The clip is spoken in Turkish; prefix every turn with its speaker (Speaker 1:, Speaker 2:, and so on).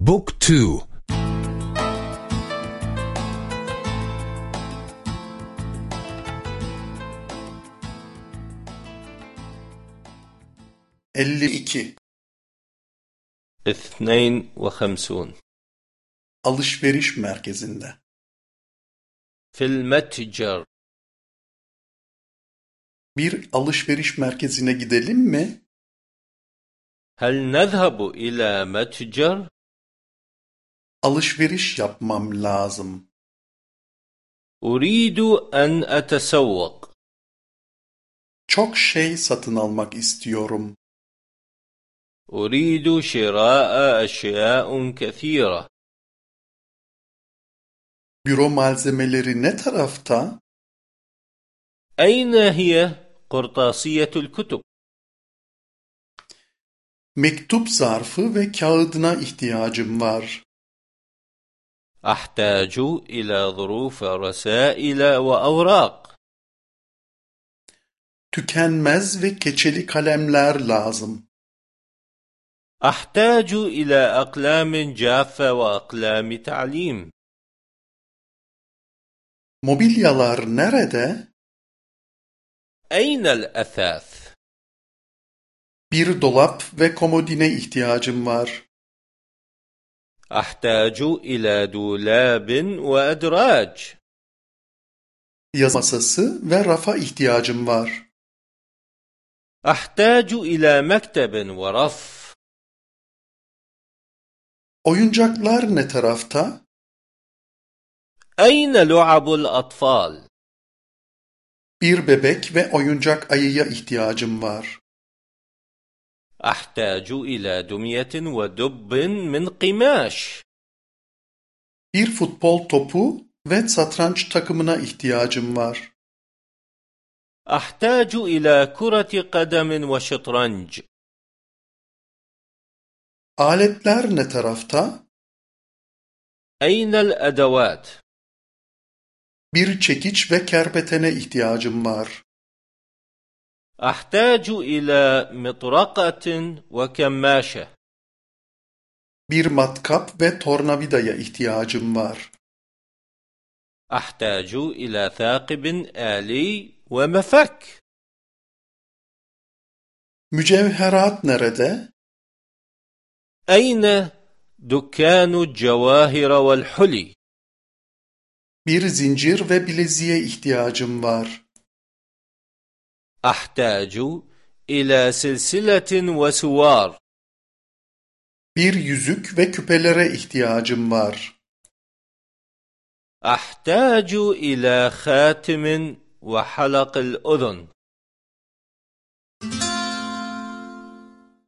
Speaker 1: Book 2
Speaker 2: 52 52
Speaker 1: Alışveriş merkezinde.
Speaker 2: Fil metcer
Speaker 1: Bir alışveriş merkezine gidelim mi?
Speaker 2: Hel nezhebu ila metcer?
Speaker 1: Alışveriş yapmam lazım.
Speaker 2: أريد أن أتسوق
Speaker 1: Çok şey satın almak istiyorum.
Speaker 2: أريد شراء أشياء كثيرة
Speaker 1: Büro malzemeleri ne tarafta?
Speaker 2: أين هي قرطاسية الكتب؟
Speaker 1: Mektup zarfı ve kağıdına ihtiyacım var.
Speaker 2: Ahtacu ila zurufa rasaila ve avrak.
Speaker 1: Tükenmez ve keçeli kalemler lazım.
Speaker 2: Ahtacu ila aklamin caffe ve aklami ta'lim.
Speaker 1: Mobilyalar nerede?
Speaker 2: Eynel esas?
Speaker 1: Bir dolap ve komodine ihtiyacım var.
Speaker 2: أحتاج إلى دولاب وأدراج
Speaker 1: Yazı masası ve rafa ihtiyacım var.
Speaker 2: أحتاج إلى مكتب ورف
Speaker 1: Oyuncaklar ne tarafta?
Speaker 2: أين لعب الأطفال؟
Speaker 1: Bir bebek ve oyuncak ayıya ihtiyacım var.
Speaker 2: أحتاج إلى دمية ودب من قماش
Speaker 1: Bir futbol topu ve satranç takımına ihtiyacım var.
Speaker 2: أحتاج إلى كرة قدم وشطرنج
Speaker 1: Aletler ne tarafta?
Speaker 2: أين الأدوات؟
Speaker 1: Bir çekiç ve kerpetene ihtiyacım var.
Speaker 2: أحتاج إلى مطرقة وكماشة
Speaker 1: Bir matkap ve tornavidaya ihtiyacım var.
Speaker 2: أحتاج إلى ثاقب آلي ومفك
Speaker 1: Mücevherat nerede?
Speaker 2: أين دكان الجواهر والحلي؟
Speaker 1: Bir zincir ve bileziğe ihtiyacım var.
Speaker 2: أحتاج إلى سلسلة وسوار
Speaker 1: Bir yüzük ve küpelere ihtiyacım var.
Speaker 2: أحتاج إلى خاتم وحلق الأذن